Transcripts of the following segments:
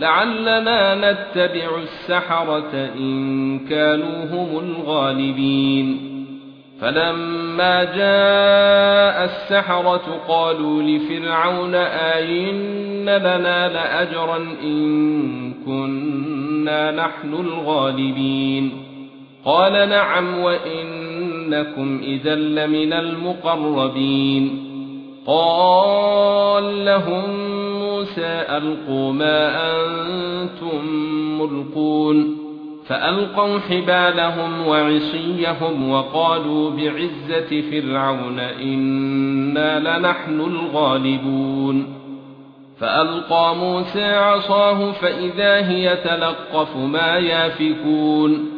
لعلنا نتبع السحرة إن كانوا هم الغالبين. فلما جاء السحرة قالوا لفرعون آئن لنا لأجرا إن كنا نحن الغالبين. قال نعم وإنكم إذا لمن المقربين. قال لهم موسى ألقوا ما أنتم ملقون فألقوا حبالهم وعصيهم وقالوا بعزة فرعون إنا لنحن الغالبون فألقى موسى عصاه فإذا هي تلقف ما يافكون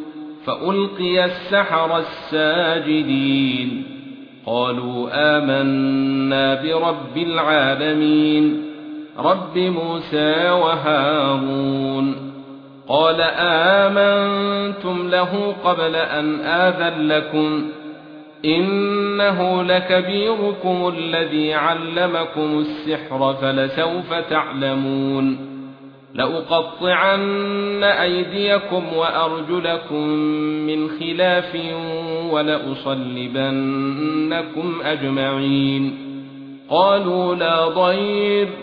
فألقي السحر الساجدين قالوا آمنا برب العالمين رب موسى وهارون قال آمنتم له قبل أن آذن لكم إنه لكبيركم الذي علمكم السحر فلسوف تعلمون لأقطعن أيديكم وأرجلكم من خلاف ولأصلبنكم أجمعين قالوا لا ضير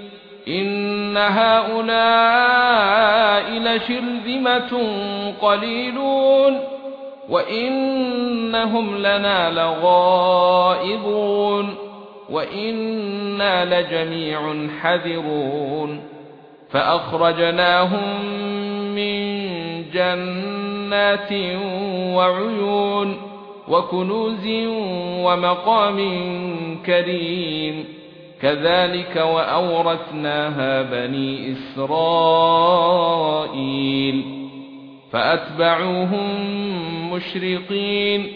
ان هؤلاء لشرذمه قليلون وانهم لنا لغائظون وإنا لجميع حذرون فاخرجناهم من جنات وعيون وكنوز ومقام كريم كذلك وأورثناها بني إسرائيل فأتبعوهم مشرقين